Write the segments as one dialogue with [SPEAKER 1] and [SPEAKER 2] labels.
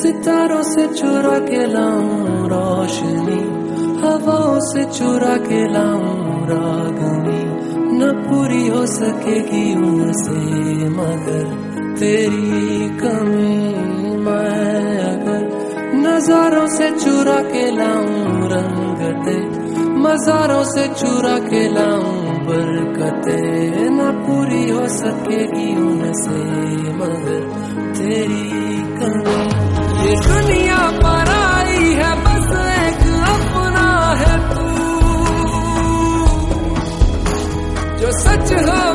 [SPEAKER 1] सितारों से चुरा के लाऊं रोशनी, हवाओं से चुरा के लाऊं रागनी। न पूरी हो सकेगी उनसे मगर तेरी कमी मैं अगर नजारों से चुरा के लाऊं रंगते, मजारों से चुरा के लाऊं बरकते। न पूरी हो सकेगी उनसे मगर तेरी सच हो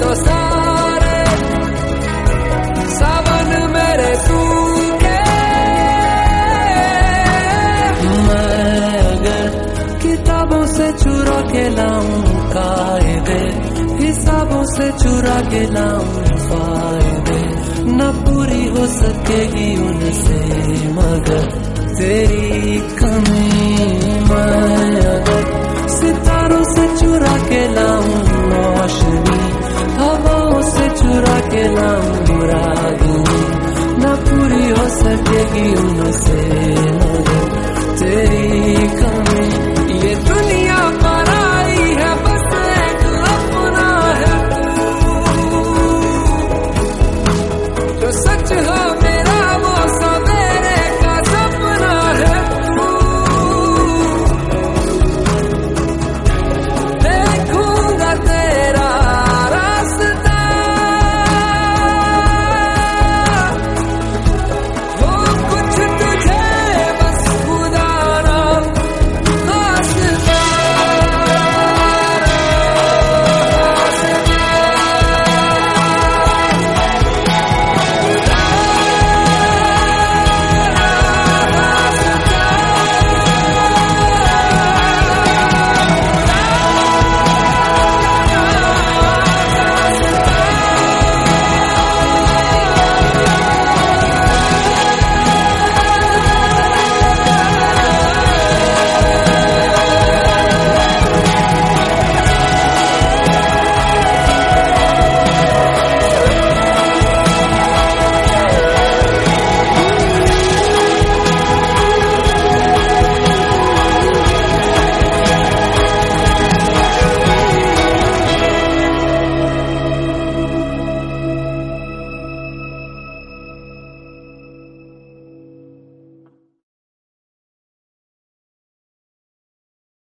[SPEAKER 1] तो किताबों से चुरा के लाऊं कायदे, हिसाबों फ़ायदे, न पूरी हो सकेगी उनसे मगर तेरी चुरा के लाऊं रागिनी न पूरी हो सकेगी उनसे मगर तेरी